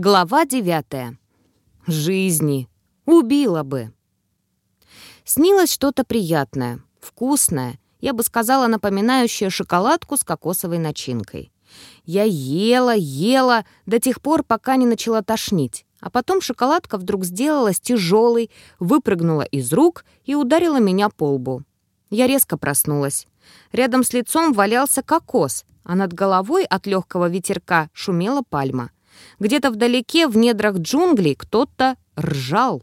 Глава девятая. Жизни. Убила бы. Снилось что-то приятное, вкусное, я бы сказала, напоминающее шоколадку с кокосовой начинкой. Я ела, ела до тех пор, пока не начала тошнить. А потом шоколадка вдруг сделалась тяжелой, выпрыгнула из рук и ударила меня по лбу. Я резко проснулась. Рядом с лицом валялся кокос, а над головой от легкого ветерка шумела пальма. Где-то вдалеке, в недрах джунглей, кто-то ржал.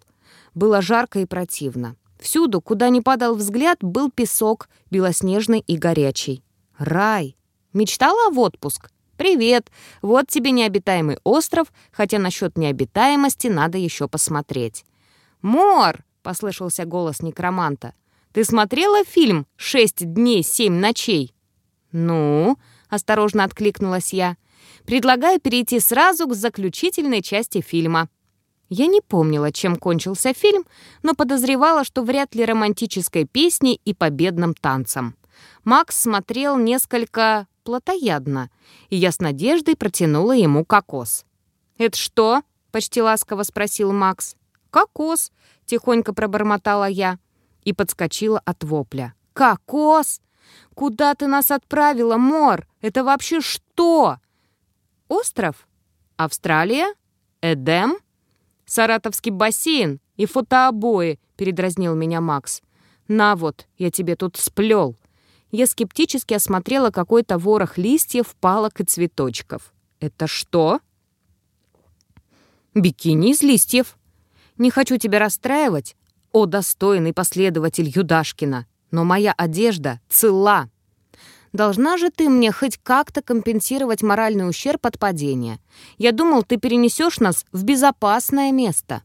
Было жарко и противно. Всюду, куда ни падал взгляд, был песок, белоснежный и горячий. Рай. Мечтала в отпуск? Привет. Вот тебе необитаемый остров, хотя насчет необитаемости надо еще посмотреть. Мор, послышался голос некроманта. Ты смотрела фильм «Шесть дней, семь ночей»?» «Ну?» — осторожно откликнулась я. Предлагаю перейти сразу к заключительной части фильма. Я не помнила, чем кончился фильм, но подозревала, что вряд ли романтической песней и победным танцем. Макс смотрел несколько плотоядно, и я с надеждой протянула ему кокос. «Это что?» — почти ласково спросил Макс. «Кокос», — тихонько пробормотала я и подскочила от вопля. «Кокос? Куда ты нас отправила, Мор? Это вообще что?» Остров? Австралия? Эдем? Саратовский бассейн и фотообои, передразнил меня Макс. На вот, я тебе тут сплел. Я скептически осмотрела какой-то ворох листьев, палок и цветочков. Это что? Бикини из листьев. Не хочу тебя расстраивать, о достойный последователь Юдашкина, но моя одежда цела. Должна же ты мне хоть как-то компенсировать моральный ущерб от падения. Я думал, ты перенесешь нас в безопасное место».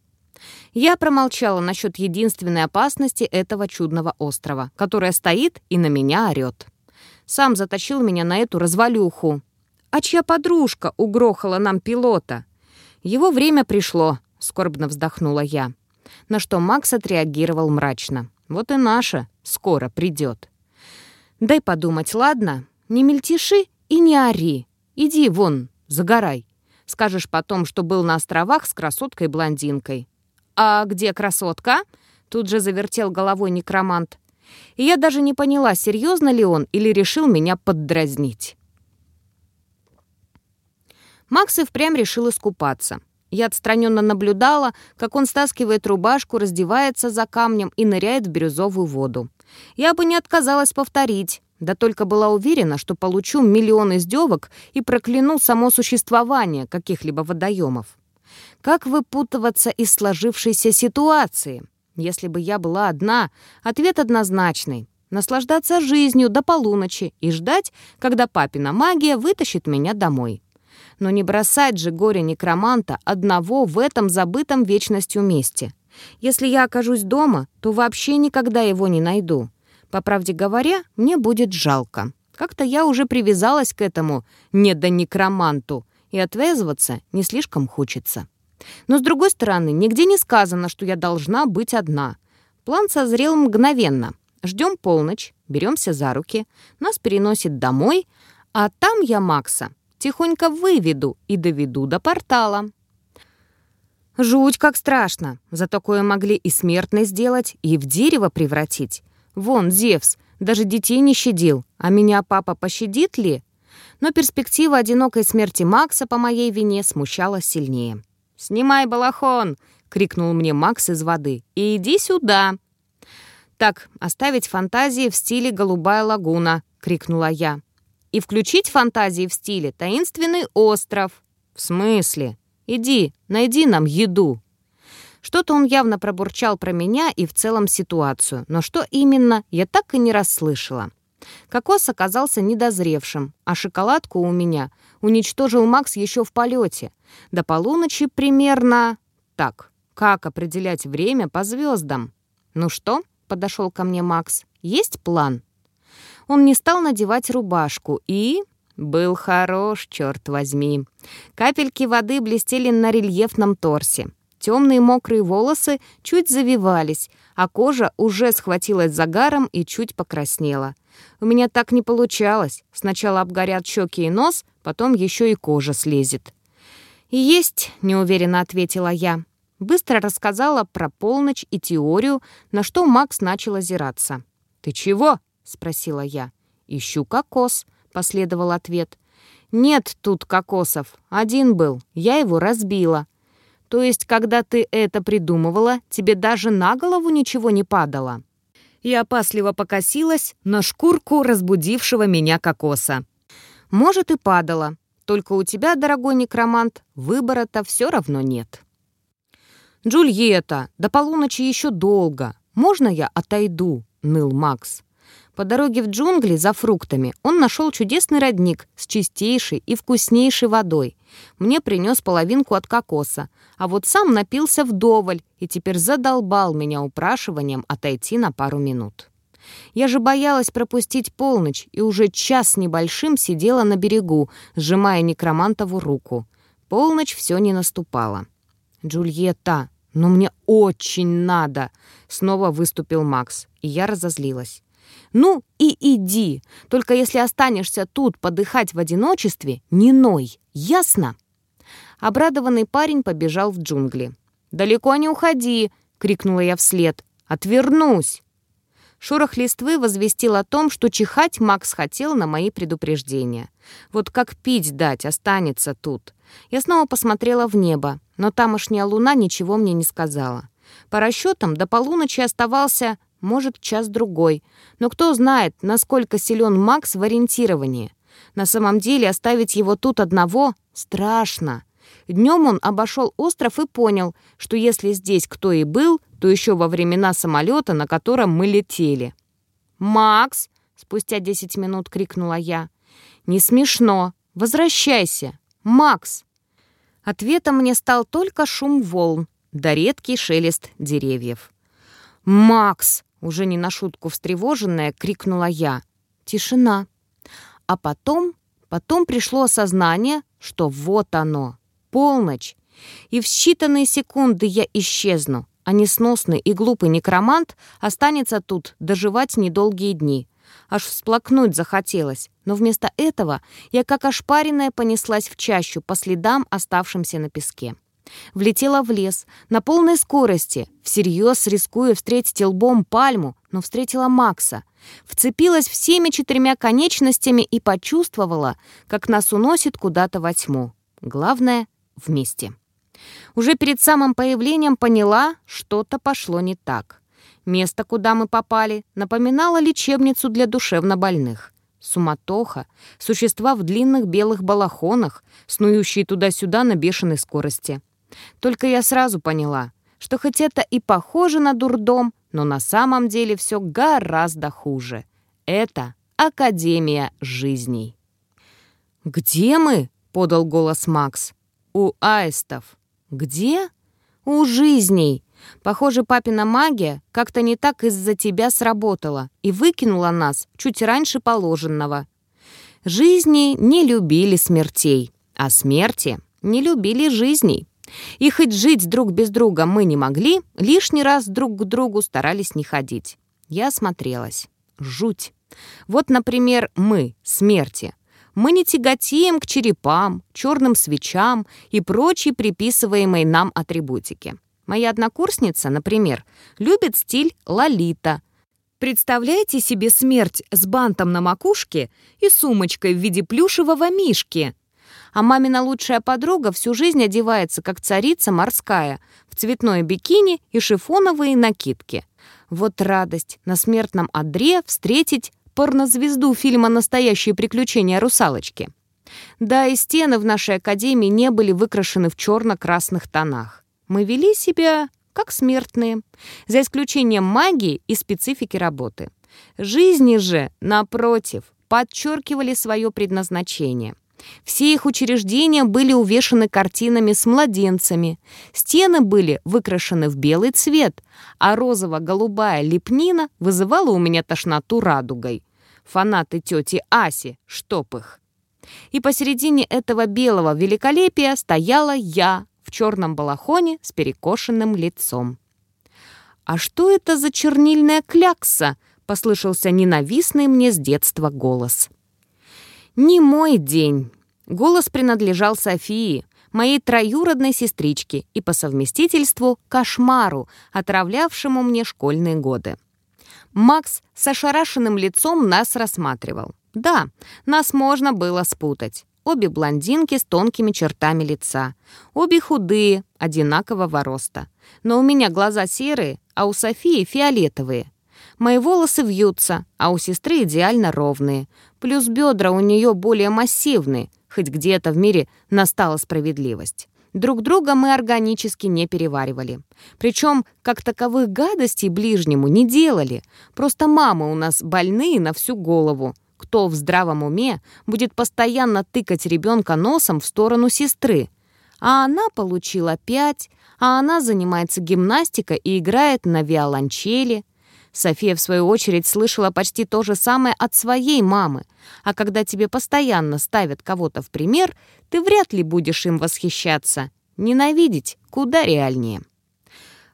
Я промолчала насчет единственной опасности этого чудного острова, которая стоит и на меня орёт. Сам затащил меня на эту развалюху. А чья подружка угрохала нам пилота? Его время пришло, скорбно вздохнула я. На что Макс отреагировал мрачно. Вот и наша скоро придет. Дай подумать, ладно? Не мельтеши и не ори. Иди вон, загорай. Скажешь потом, что был на островах с красоткой-блондинкой. «А где красотка?» Тут же завертел головой некромант. И я даже не поняла, серьезно ли он или решил меня поддразнить. Макс и впрямь решил искупаться. Я отстраненно наблюдала, как он стаскивает рубашку, раздевается за камнем и ныряет в бирюзовую воду. Я бы не отказалась повторить, да только была уверена, что получу миллион издевок и прокляну само существование каких-либо водоемов. Как выпутываться из сложившейся ситуации? Если бы я была одна, ответ однозначный. Наслаждаться жизнью до полуночи и ждать, когда папина магия вытащит меня домой. Но не бросать же горе-некроманта одного в этом забытом вечностью месте. Если я окажусь дома, то вообще никогда его не найду. По правде говоря, мне будет жалко. Как-то я уже привязалась к этому недонекроманту, и отвязываться не слишком хочется. Но, с другой стороны, нигде не сказано, что я должна быть одна. План созрел мгновенно. Ждем полночь, беремся за руки, нас переносит домой, а там я Макса тихонько выведу и доведу до портала. Жуть как страшно. За такое могли и смертно сделать, и в дерево превратить. Вон, Зевс, даже детей не щадил. А меня папа пощадит ли? Но перспектива одинокой смерти Макса по моей вине смущала сильнее. «Снимай балахон!» — крикнул мне Макс из воды. «И иди сюда!» «Так, оставить фантазии в стиле «Голубая лагуна», — крикнула я. «И включить фантазии в стиле «Таинственный остров». «В смысле?» Иди, найди нам еду». Что-то он явно пробурчал про меня и в целом ситуацию, но что именно, я так и не расслышала. Кокос оказался недозревшим, а шоколадку у меня уничтожил Макс еще в полете. До полуночи примерно... Так, как определять время по звездам? «Ну что?» — подошел ко мне Макс. «Есть план?» Он не стал надевать рубашку и был хорош, черт возьми. Капельки воды блестели на рельефном торсе. Темные мокрые волосы чуть завивались, а кожа уже схватилась загаром и чуть покраснела. У меня так не получалось. Сначала обгорят щеки и нос, потом еще и кожа слезет. «Есть», — неуверенно ответила я. Быстро рассказала про полночь и теорию, на что Макс начал озираться. «Ты чего?» — спросила я. «Ищу кокос», — последовал ответ. «Нет тут кокосов. Один был. Я его разбила». «То есть, когда ты это придумывала, тебе даже на голову ничего не падало?» И опасливо покосилась на шкурку разбудившего меня кокоса. «Может, и падало. Только у тебя, дорогой некромант, выбора-то все равно нет». «Джульетта, до полуночи еще долго. Можно я отойду?» — ныл Макс. По дороге в джунгли за фруктами он нашел чудесный родник с чистейшей и вкуснейшей водой. Мне принес половинку от кокоса, а вот сам напился вдоволь и теперь задолбал меня упрашиванием отойти на пару минут. Я же боялась пропустить полночь и уже час небольшим сидела на берегу, сжимая некромантову руку. Полночь все не наступала. «Джульетта, но ну мне очень надо!» Снова выступил Макс, и я разозлилась. «Ну и иди, только если останешься тут подыхать в одиночестве, не ной, ясно?» Обрадованный парень побежал в джунгли. «Далеко не уходи!» — крикнула я вслед. «Отвернусь!» Шорох листвы возвестил о том, что чихать Макс хотел на мои предупреждения. Вот как пить дать останется тут. Я снова посмотрела в небо, но тамошняя луна ничего мне не сказала. По расчетам, до полуночи оставался, может, час-другой. Но кто знает, насколько силен Макс в ориентировании. На самом деле оставить его тут одного страшно. Днем он обошел остров и понял, что если здесь кто и был, то еще во времена самолета, на котором мы летели. «Макс!» — спустя 10 минут крикнула я. «Не смешно! Возвращайся! Макс!» Ответом мне стал только шум волн, да редкий шелест деревьев. «Макс!» — уже не на шутку встревоженная, крикнула я. Тишина. А потом, потом пришло осознание, что вот оно, полночь. И в считанные секунды я исчезну, а несносный и глупый некромант останется тут доживать недолгие дни. Аж всплакнуть захотелось, но вместо этого я как ошпаренная понеслась в чащу по следам, оставшимся на песке. Влетела в лес на полной скорости, всерьез рискуя встретить лбом пальму, но встретила Макса. Вцепилась всеми четырьмя конечностями и почувствовала, как нас уносит куда-то во тьму. Главное — вместе. Уже перед самым появлением поняла, что-то пошло не так. Место, куда мы попали, напоминало лечебницу для душевнобольных. Суматоха, существа в длинных белых балахонах, снующие туда-сюда на бешеной скорости. Только я сразу поняла, что хоть это и похоже на дурдом, но на самом деле все гораздо хуже. Это Академия жизней. «Где мы?» — подал голос Макс. «У аистов». «Где?» «У жизней. Похоже, папина магия как-то не так из-за тебя сработала и выкинула нас чуть раньше положенного. Жизни не любили смертей, а смерти не любили жизней. И хоть жить друг без друга мы не могли, лишний раз друг к другу старались не ходить. Я смотрелась. Жуть. Вот, например, мы, смерти, мы не тяготеем к черепам, черным свечам и прочей приписываемой нам атрибутике. Моя однокурсница, например, любит стиль лолита. Представляете себе смерть с бантом на макушке и сумочкой в виде плюшевого мишки? А мамина лучшая подруга всю жизнь одевается, как царица морская, в цветное бикини и шифоновые накидки. Вот радость на смертном одре встретить порнозвезду фильма «Настоящие приключения русалочки». Да, и стены в нашей академии не были выкрашены в черно-красных тонах. Мы вели себя как смертные, за исключением магии и специфики работы. Жизни же, напротив, подчеркивали свое предназначение. Все их учреждения были увешаны картинами с младенцами. Стены были выкрашены в белый цвет, а розово-голубая лепнина вызывала у меня тошноту радугой. Фанаты тети Аси, штоп их. И посередине этого белого великолепия стояла я в черном балахоне с перекошенным лицом. «А что это за чернильная клякса?» — послышался ненавистный мне с детства голос. «Не мой день». Голос принадлежал Софии, моей троюродной сестричке и по совместительству кошмару, отравлявшему мне школьные годы. Макс с ошарашенным лицом нас рассматривал. Да, нас можно было спутать. Обе блондинки с тонкими чертами лица. Обе худые, одинакового роста. Но у меня глаза серые, а у Софии фиолетовые. Мои волосы вьются, а у сестры идеально ровные. Плюс бедра у нее более массивные, хоть где-то в мире настала справедливость. Друг друга мы органически не переваривали. Причем, как таковых гадостей ближнему не делали. Просто мамы у нас больные на всю голову. Кто в здравом уме будет постоянно тыкать ребенка носом в сторону сестры? А она получила пять, а она занимается гимнастикой и играет на виолончели. София, в свою очередь, слышала почти то же самое от своей мамы. А когда тебе постоянно ставят кого-то в пример, ты вряд ли будешь им восхищаться. Ненавидеть куда реальнее.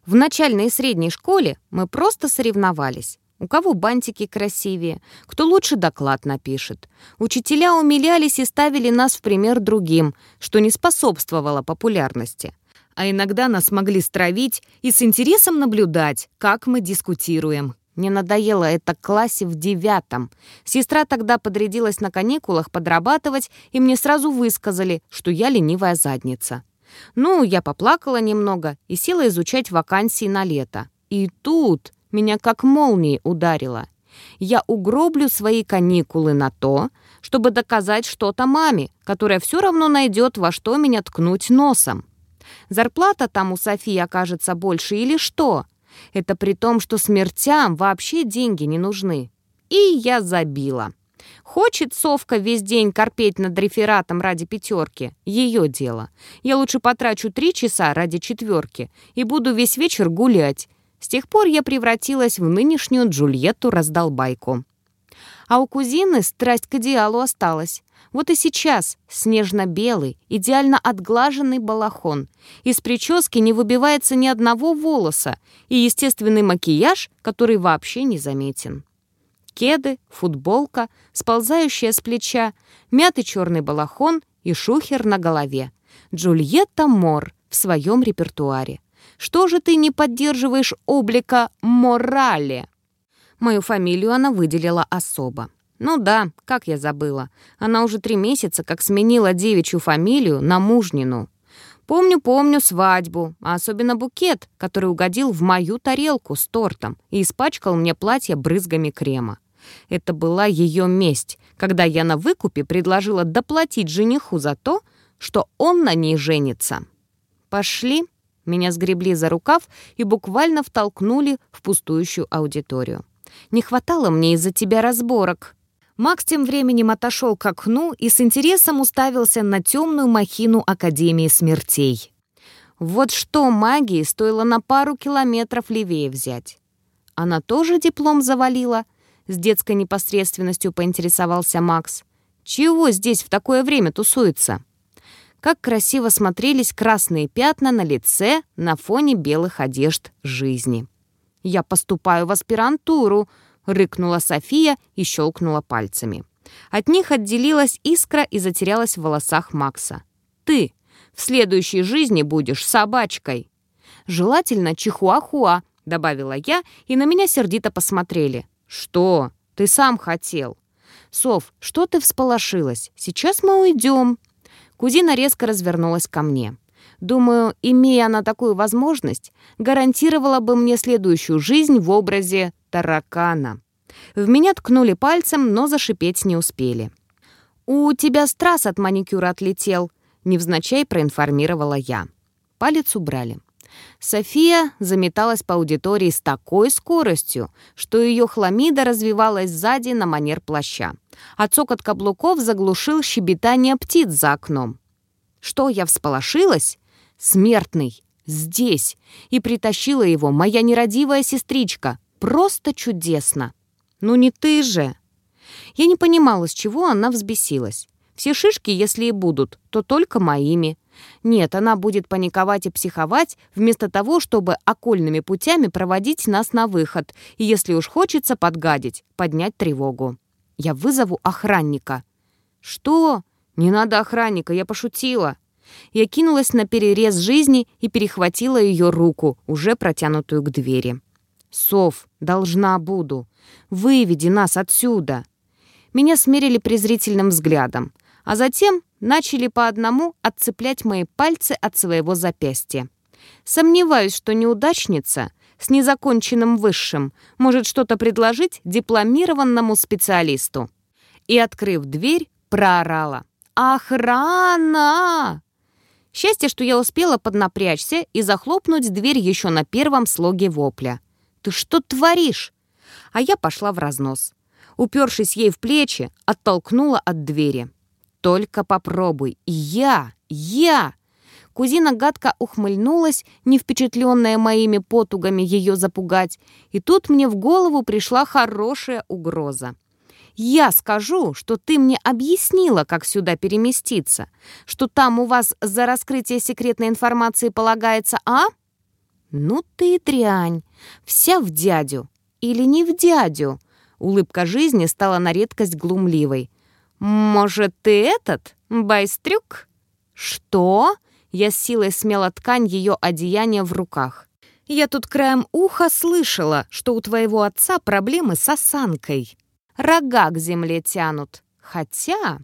В начальной и средней школе мы просто соревновались. У кого бантики красивее, кто лучше доклад напишет. Учителя умилялись и ставили нас в пример другим, что не способствовало популярности а иногда нас могли стравить и с интересом наблюдать, как мы дискутируем. Мне надоело это классе в девятом. Сестра тогда подрядилась на каникулах подрабатывать, и мне сразу высказали, что я ленивая задница. Ну, я поплакала немного и села изучать вакансии на лето. И тут меня как молнией ударило. Я угроблю свои каникулы на то, чтобы доказать что-то маме, которая все равно найдет, во что меня ткнуть носом. Зарплата там у Софии окажется больше или что? Это при том, что смертям вообще деньги не нужны. И я забила. Хочет совка весь день корпеть над рефератом ради пятерки? Ее дело. Я лучше потрачу три часа ради четверки и буду весь вечер гулять. С тех пор я превратилась в нынешнюю Джульетту-раздолбайку. А у кузины страсть к идеалу осталась. Вот и сейчас снежно-белый, идеально отглаженный балахон. Из прически не выбивается ни одного волоса и естественный макияж, который вообще не заметен. Кеды, футболка, сползающая с плеча, мятый черный балахон и шухер на голове. Джульетта Мор в своем репертуаре. Что же ты не поддерживаешь облика морали? Мою фамилию она выделила особо. Ну да, как я забыла. Она уже три месяца как сменила девичью фамилию на мужнину. Помню-помню свадьбу, а особенно букет, который угодил в мою тарелку с тортом и испачкал мне платье брызгами крема. Это была ее месть, когда я на выкупе предложила доплатить жениху за то, что он на ней женится. «Пошли», меня сгребли за рукав и буквально втолкнули в пустующую аудиторию. «Не хватало мне из-за тебя разборок», Макс тем временем отошел к окну и с интересом уставился на темную махину Академии смертей. Вот что магии стоило на пару километров левее взять. Она тоже диплом завалила? С детской непосредственностью поинтересовался Макс. Чего здесь в такое время тусуется? Как красиво смотрелись красные пятна на лице на фоне белых одежд жизни. «Я поступаю в аспирантуру», — рыкнула София и щелкнула пальцами. От них отделилась искра и затерялась в волосах Макса. «Ты в следующей жизни будешь собачкой!» «Желательно чихуахуа», — добавила я, и на меня сердито посмотрели. «Что? Ты сам хотел». «Сов, что ты всполошилась? Сейчас мы уйдем». Кузина резко развернулась ко мне. Думаю, имея она такую возможность, гарантировала бы мне следующую жизнь в образе таракана. В меня ткнули пальцем, но зашипеть не успели. «У тебя страз от маникюра отлетел», — невзначай проинформировала я. Палец убрали. София заметалась по аудитории с такой скоростью, что ее хламида развивалась сзади на манер плаща. А цокот каблуков заглушил щебетание птиц за окном. Что, я всполошилась? Смертный, здесь. И притащила его моя нерадивая сестричка, Просто чудесно. Ну не ты же. Я не понимала, с чего она взбесилась. Все шишки, если и будут, то только моими. Нет, она будет паниковать и психовать, вместо того, чтобы окольными путями проводить нас на выход, и если уж хочется подгадить, поднять тревогу. Я вызову охранника. Что? Не надо охранника, я пошутила. Я кинулась на перерез жизни и перехватила ее руку, уже протянутую к двери. «Сов, должна буду. Выведи нас отсюда!» Меня смерили презрительным взглядом, а затем начали по одному отцеплять мои пальцы от своего запястья. Сомневаюсь, что неудачница с незаконченным высшим может что-то предложить дипломированному специалисту. И, открыв дверь, проорала. «Охрана!» Счастье, что я успела поднапрячься и захлопнуть дверь еще на первом слоге вопля. «Ты что творишь?» А я пошла в разнос. Упершись ей в плечи, оттолкнула от двери. «Только попробуй. Я! Я!» Кузина гадко ухмыльнулась, не впечатленная моими потугами ее запугать, и тут мне в голову пришла хорошая угроза. «Я скажу, что ты мне объяснила, как сюда переместиться, что там у вас за раскрытие секретной информации полагается, а?» «Ну ты и дрянь, вся в дядю. Или не в дядю?» Улыбка жизни стала на редкость глумливой. «Может, ты этот, байстрюк?» «Что?» Я с силой смела ткань ее одеяния в руках. «Я тут краем уха слышала, что у твоего отца проблемы с осанкой. Рога к земле тянут. Хотя,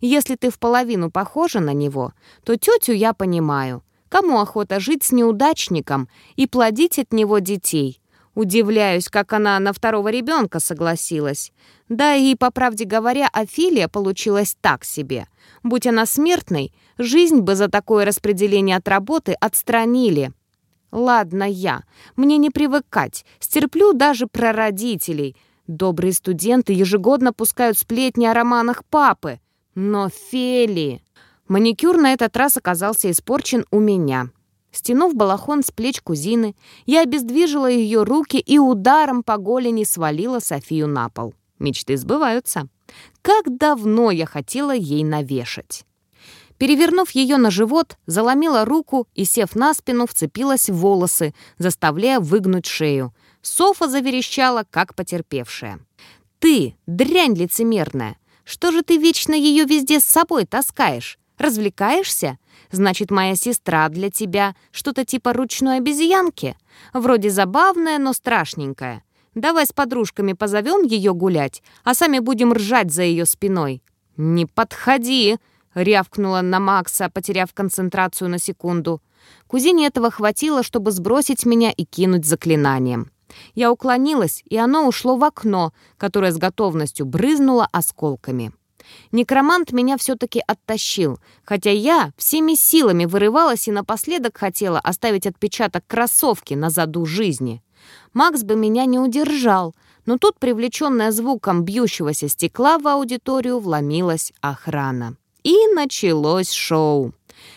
если ты в половину похожа на него, то тетю я понимаю. Кому охота жить с неудачником и плодить от него детей? Удивляюсь, как она на второго ребенка согласилась. Да и, по правде говоря, Офелия получилась так себе. Будь она смертной, жизнь бы за такое распределение от работы отстранили. Ладно я, мне не привыкать, стерплю даже про родителей. Добрые студенты ежегодно пускают сплетни о романах папы. Но Фели... Маникюр на этот раз оказался испорчен у меня. Стянув балахон с плеч кузины, я обездвижила ее руки и ударом по голени свалила Софию на пол. Мечты сбываются. Как давно я хотела ей навешать. Перевернув ее на живот, заломила руку и, сев на спину, вцепилась в волосы, заставляя выгнуть шею. Софа заверещала, как потерпевшая. «Ты, дрянь лицемерная! Что же ты вечно ее везде с собой таскаешь? Развлекаешься? Значит, моя сестра для тебя что-то типа ручной обезьянки? Вроде забавная, но страшненькая. Давай с подружками позовем ее гулять, а сами будем ржать за ее спиной». «Не подходи!» — рявкнула на Макса, потеряв концентрацию на секунду. Кузине этого хватило, чтобы сбросить меня и кинуть заклинанием. Я уклонилась, и оно ушло в окно, которое с готовностью брызнуло осколками. Некромант меня все-таки оттащил, хотя я всеми силами вырывалась и напоследок хотела оставить отпечаток кроссовки на заду жизни. Макс бы меня не удержал, но тут, привлеченная звуком бьющегося стекла в аудиторию, вломилась охрана. И началось шоу.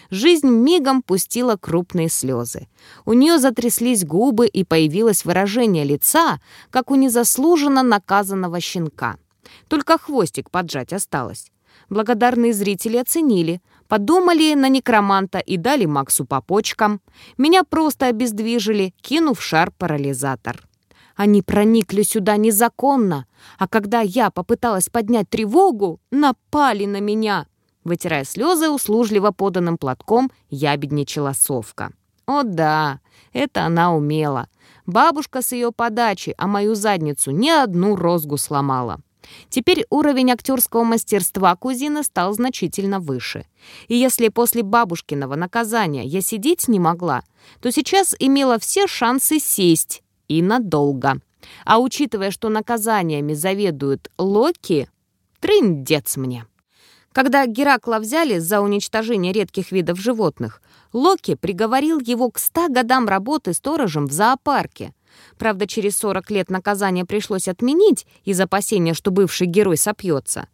Жизнь мигом пустила крупные слезы. У нее затряслись губы и появилось выражение лица, как у незаслуженно наказанного щенка. Только хвостик поджать осталось. Благодарные зрители оценили, подумали на некроманта и дали Максу по почкам. Меня просто обездвижили, кинув шар-парализатор. Они проникли сюда незаконно, а когда я попыталась поднять тревогу, напали на меня. Вытирая слезы услужливо поданным платком, ябедничала совка. О да, это она умела. Бабушка с ее подачи, а мою задницу ни одну розгу сломала. Теперь уровень актерского мастерства кузины стал значительно выше. И если после бабушкиного наказания я сидеть не могла, то сейчас имела все шансы сесть и надолго. А учитывая, что наказаниями заведует Локи, трындец мне. Когда Геракла взяли за уничтожение редких видов животных, Локи приговорил его к ста годам работы сторожем в зоопарке – Правда, через 40 лет наказание пришлось отменить из опасения, что бывший герой сопьется.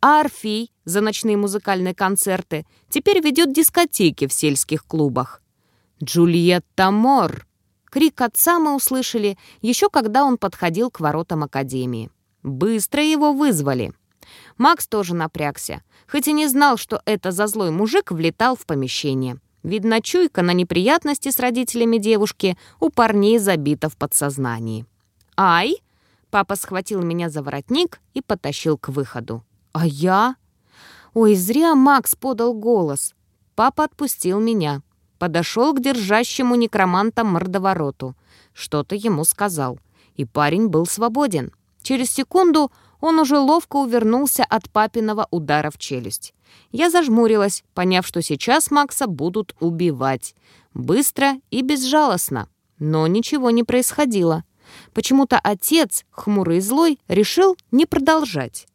А Орфей за ночные музыкальные концерты теперь ведет дискотеки в сельских клубах. «Джульетта Мор!» Крик отца мы услышали еще когда он подходил к воротам Академии. Быстро его вызвали. Макс тоже напрягся, хоть и не знал, что это за злой мужик влетал в помещение. Видно, чуйка на неприятности с родителями девушки у парней забита в подсознании. «Ай!» Папа схватил меня за воротник и потащил к выходу. «А я?» «Ой, зря Макс подал голос. Папа отпустил меня. Подошел к держащему некроманта мордовороту. Что-то ему сказал. И парень был свободен. Через секунду он уже ловко увернулся от папиного удара в челюсть. Я зажмурилась, поняв, что сейчас Макса будут убивать. Быстро и безжалостно. Но ничего не происходило. Почему-то отец, хмурый и злой, решил не продолжать.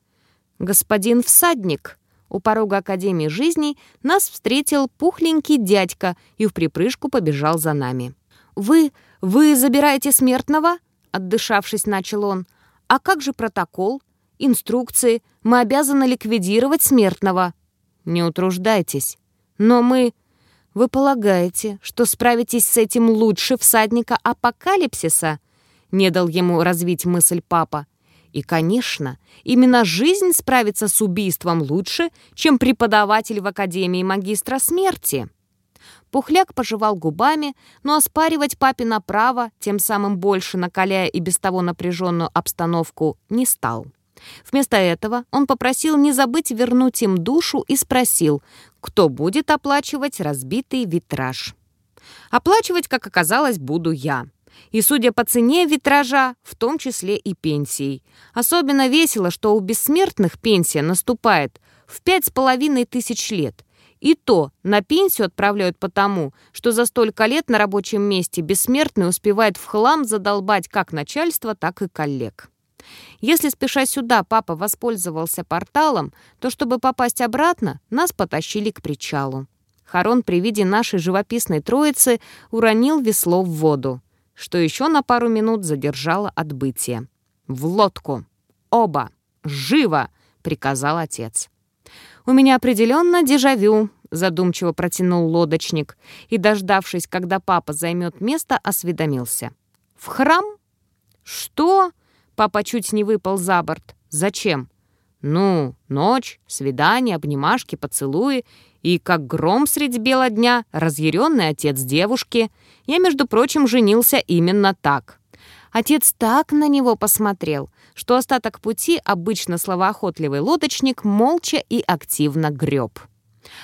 «Господин всадник!» У порога Академии жизни нас встретил пухленький дядька и в припрыжку побежал за нами. «Вы... вы забираете смертного?» Отдышавшись, начал он. «А как же протокол? Инструкции? Мы обязаны ликвидировать смертного». «Не утруждайтесь. Но мы...» «Вы полагаете, что справитесь с этим лучше всадника апокалипсиса?» Не дал ему развить мысль папа. И, конечно, именно жизнь справится с убийством лучше, чем преподаватель в Академии магистра смерти. Пухляк пожевал губами, но оспаривать папина право, тем самым больше накаляя и без того напряженную обстановку, не стал. Вместо этого он попросил не забыть вернуть им душу и спросил, кто будет оплачивать разбитый витраж. Оплачивать, как оказалось, буду я. И, судя по цене витража, в том числе и пенсией. Особенно весело, что у бессмертных пенсия наступает в пять с половиной тысяч лет. И то на пенсию отправляют потому, что за столько лет на рабочем месте бессмертный успевает в хлам задолбать как начальство, так и коллег. Если, спеша сюда, папа воспользовался порталом, то, чтобы попасть обратно, нас потащили к причалу. Харон при виде нашей живописной троицы уронил весло в воду что еще на пару минут задержало отбытие. «В лодку! Оба! Живо!» — приказал отец. «У меня определенно дежавю», — задумчиво протянул лодочник и, дождавшись, когда папа займет место, осведомился. «В храм?» «Что?» — папа чуть не выпал за борт. «Зачем?» «Ну, ночь, свидание, обнимашки, поцелуи и, как гром средь бела дня, разъяренный отец девушки. Я, между прочим, женился именно так. Отец так на него посмотрел, что остаток пути обычно словоохотливый лодочник молча и активно греб.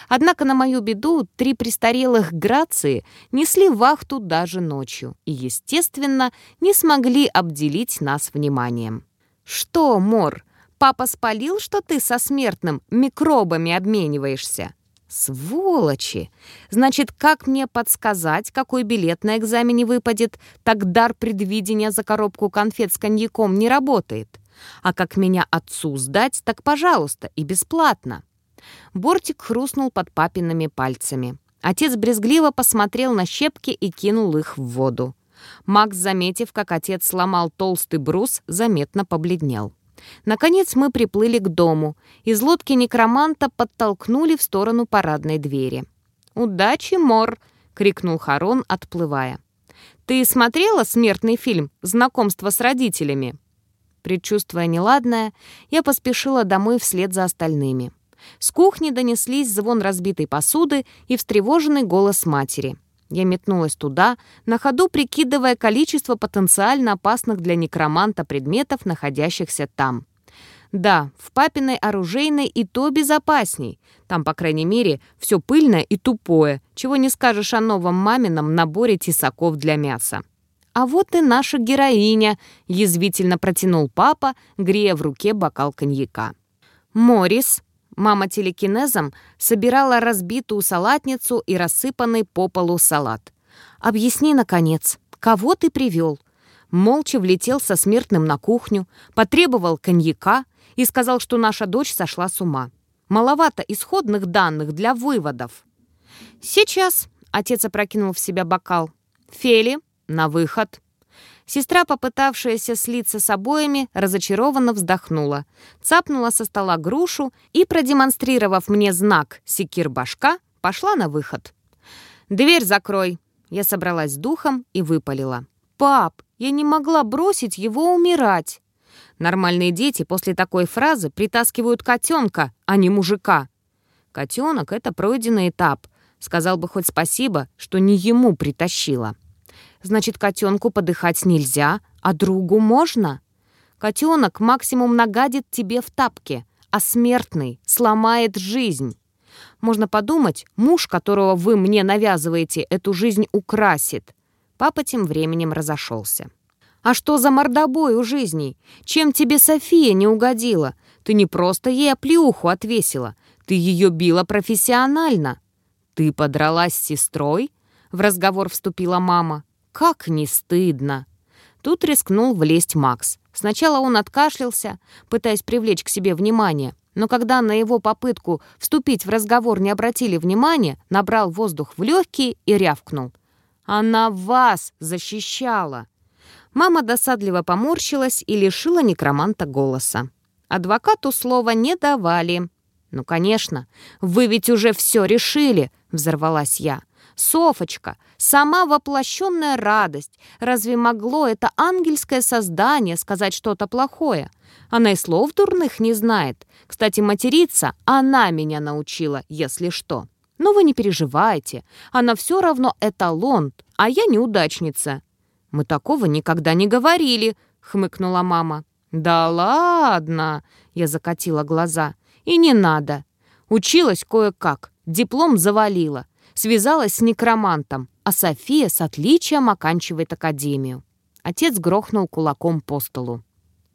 Однако, на мою беду, три престарелых Грации несли вахту даже ночью и, естественно, не смогли обделить нас вниманием. «Что, Мор, папа спалил, что ты со смертным микробами обмениваешься?» Сволочи! Значит, как мне подсказать, какой билет на экзамене выпадет, так дар предвидения за коробку конфет с коньяком не работает. А как меня отцу сдать, так пожалуйста, и бесплатно. Бортик хрустнул под папиными пальцами. Отец брезгливо посмотрел на щепки и кинул их в воду. Макс, заметив, как отец сломал толстый брус, заметно побледнел. Наконец мы приплыли к дому. Из лодки некроманта подтолкнули в сторону парадной двери. «Удачи, Мор!» — крикнул Харон, отплывая. «Ты смотрела смертный фильм «Знакомство с родителями»?» Предчувствуя неладное, я поспешила домой вслед за остальными. С кухни донеслись звон разбитой посуды и встревоженный голос матери. Я метнулась туда, на ходу прикидывая количество потенциально опасных для некроманта предметов, находящихся там. Да, в папиной оружейной и то безопасней. Там, по крайней мере, все пыльное и тупое, чего не скажешь о новом мамином наборе тесаков для мяса. «А вот и наша героиня», — язвительно протянул папа, грея в руке бокал коньяка. «Морис», Мама телекинезом собирала разбитую салатницу и рассыпанный по полу салат. «Объясни, наконец, кого ты привел?» Молча влетел со смертным на кухню, потребовал коньяка и сказал, что наша дочь сошла с ума. Маловато исходных данных для выводов. «Сейчас», — отец опрокинул в себя бокал. «Фели, на выход». Сестра, попытавшаяся слиться с обоями, разочарованно вздохнула, цапнула со стола грушу и, продемонстрировав мне знак «секир-башка», пошла на выход. «Дверь закрой!» Я собралась с духом и выпалила. «Пап, я не могла бросить его умирать!» Нормальные дети после такой фразы притаскивают котенка, а не мужика. Котенок — это пройденный этап. Сказал бы хоть спасибо, что не ему притащила. Значит, котенку подыхать нельзя, а другу можно? Котенок максимум нагадит тебе в тапке, а смертный сломает жизнь. Можно подумать, муж, которого вы мне навязываете, эту жизнь украсит. Папа тем временем разошелся. «А что за мордобой у жизней? Чем тебе София не угодила? Ты не просто ей оплеуху отвесила, ты ее била профессионально». «Ты подралась с сестрой?» — в разговор вступила мама. «Как не стыдно!» Тут рискнул влезть Макс. Сначала он откашлялся, пытаясь привлечь к себе внимание, но когда на его попытку вступить в разговор не обратили внимания, набрал воздух в легкие и рявкнул. «Она вас защищала!» Мама досадливо поморщилась и лишила некроманта голоса. Адвокату слова не давали. «Ну, конечно, вы ведь уже все решили!» — взорвалась я. «Софочка, сама воплощенная радость. Разве могло это ангельское создание сказать что-то плохое? Она и слов дурных не знает. Кстати, материться она меня научила, если что. Но вы не переживайте, она все равно эталон, а я неудачница». «Мы такого никогда не говорили», — хмыкнула мама. «Да ладно!» — я закатила глаза. «И не надо. Училась кое-как, диплом завалила, связалась с некромантом, а София с отличием оканчивает академию». Отец грохнул кулаком по столу.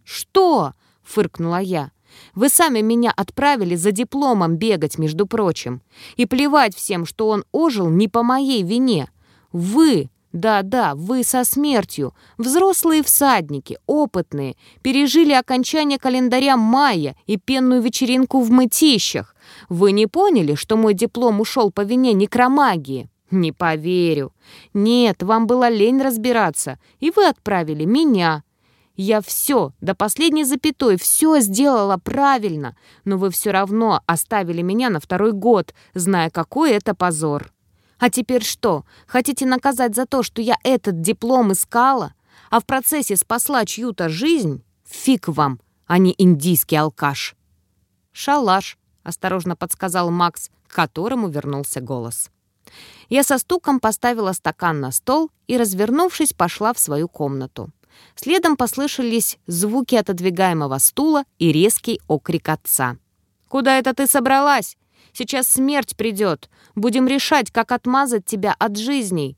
«Что?» — фыркнула я. «Вы сами меня отправили за дипломом бегать, между прочим. И плевать всем, что он ожил не по моей вине. Вы да-да, вы со смертью, взрослые всадники, опытные, пережили окончание календаря мая и пенную вечеринку в мытищах. Вы не поняли, что мой диплом ушел по вине некромагии? Не поверю. Нет, вам было лень разбираться, и вы отправили меня. Я все, до последней запятой, все сделала правильно, но вы все равно оставили меня на второй год, зная, какой это позор. А теперь что, хотите наказать за то, что я этот диплом искала, а в процессе спасла чью-то жизнь? Фиг вам, а не индийский алкаш. «Шалаш», — осторожно подсказал Макс, к которому вернулся голос. Я со стуком поставила стакан на стол и, развернувшись, пошла в свою комнату. Следом послышались звуки отодвигаемого стула и резкий окрик отца. «Куда это ты собралась? Сейчас смерть придет. Будем решать, как отмазать тебя от жизней».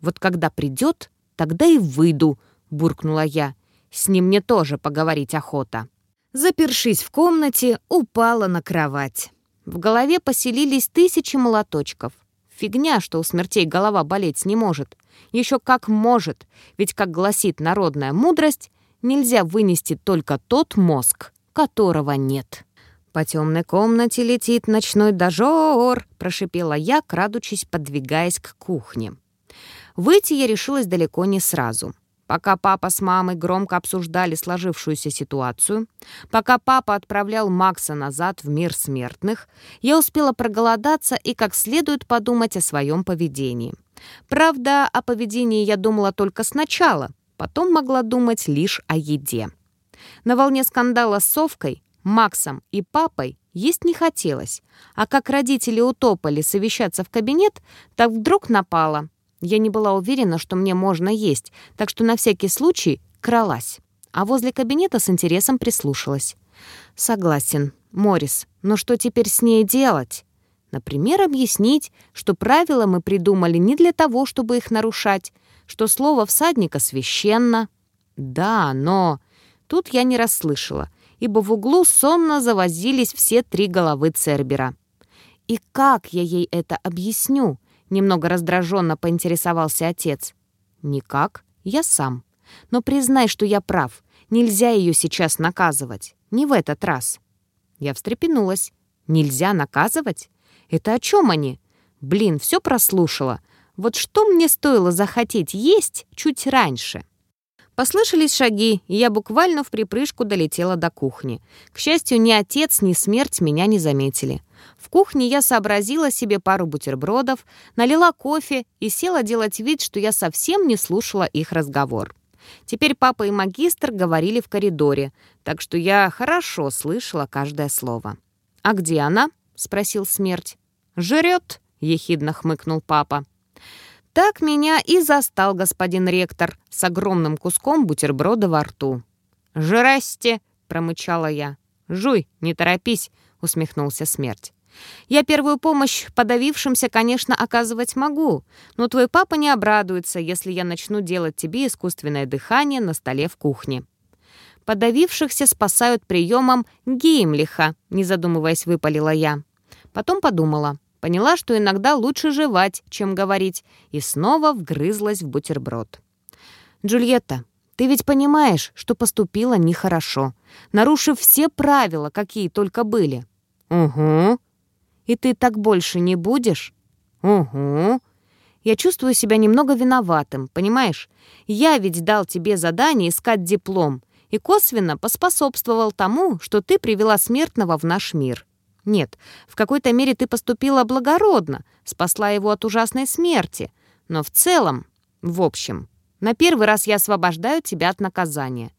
«Вот когда придет, тогда и выйду», — буркнула я. «С ним мне тоже поговорить охота». Запершись в комнате, упала на кровать. В голове поселились тысячи молоточков. Фигня, что у смертей голова болеть не может. Еще как может, ведь, как гласит народная мудрость, нельзя вынести только тот мозг, которого нет. «По темной комнате летит ночной дожор», — прошипела я, крадучись, подвигаясь к кухне. Выйти я решилась далеко не сразу. Пока папа с мамой громко обсуждали сложившуюся ситуацию, пока папа отправлял Макса назад в мир смертных, я успела проголодаться и как следует подумать о своем поведении. Правда, о поведении я думала только сначала, потом могла думать лишь о еде. На волне скандала с Совкой Максом и папой есть не хотелось, а как родители утопали совещаться в кабинет, так вдруг напала. Я не была уверена, что мне можно есть, так что на всякий случай кралась. А возле кабинета с интересом прислушалась. «Согласен, Морис, но что теперь с ней делать?» Например, объяснить, что правила мы придумали не для того, чтобы их нарушать, что слово всадника священно. Да, но... Тут я не расслышала — ибо в углу сонно завозились все три головы Цербера. «И как я ей это объясню?» — немного раздраженно поинтересовался отец. «Никак, я сам. Но признай, что я прав. Нельзя ее сейчас наказывать. Не в этот раз». Я встрепенулась. «Нельзя наказывать? Это о чем они? Блин, все прослушала. Вот что мне стоило захотеть есть чуть раньше?» Послышались шаги, и я буквально в припрыжку долетела до кухни. К счастью, ни отец, ни смерть меня не заметили. В кухне я сообразила себе пару бутербродов, налила кофе и села делать вид, что я совсем не слушала их разговор. Теперь папа и магистр говорили в коридоре, так что я хорошо слышала каждое слово. «А где она?» — спросил смерть. «Жрет», — ехидно хмыкнул папа. Так меня и застал господин ректор с огромным куском бутерброда во рту. «Жрасте!» — промычала я. «Жуй, не торопись!» — усмехнулся смерть. Я первую помощь подавившимся, конечно, оказывать могу, но твой папа не обрадуется, если я начну делать тебе искусственное дыхание на столе в кухне. Подавившихся спасают приемом Геймлиха, не задумываясь, выпалила я. Потом подумала. Поняла, что иногда лучше жевать, чем говорить, и снова вгрызлась в бутерброд. «Джульетта, ты ведь понимаешь, что поступила нехорошо, нарушив все правила, какие только были». «Угу», и ты так больше не будешь?» «Угу». Я чувствую себя немного виноватым, понимаешь? Я ведь дал тебе задание искать диплом и косвенно поспособствовал тому, что ты привела смертного в наш мир. Нет, в какой-то мере ты поступила благородно, спасла его от ужасной смерти. Но в целом, в общем, на первый раз я освобождаю тебя от наказания.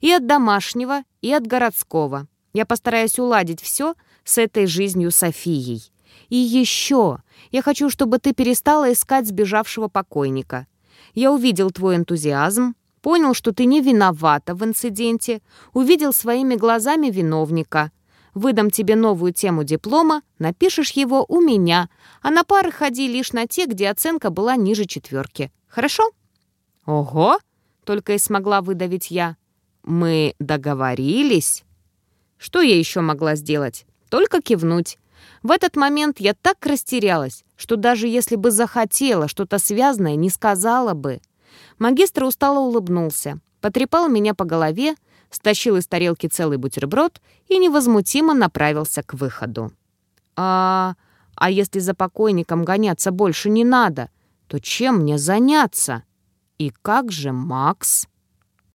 И от домашнего, и от городского. Я постараюсь уладить все, с этой жизнью Софией. И еще, я хочу, чтобы ты перестала искать сбежавшего покойника. Я увидел твой энтузиазм, понял, что ты не виновата в инциденте, увидел своими глазами виновника. Выдам тебе новую тему диплома, напишешь его у меня, а на пары ходи лишь на те, где оценка была ниже четверки. Хорошо? Ого! Только и смогла выдавить я. Мы договорились? Что я еще могла сделать? Только кивнуть. В этот момент я так растерялась, что даже если бы захотела что-то связанное, не сказала бы. Магистр устало улыбнулся, потрепал меня по голове, стащил из тарелки целый бутерброд и невозмутимо направился к выходу. «А, а если за покойником гоняться больше не надо, то чем мне заняться? И как же Макс?»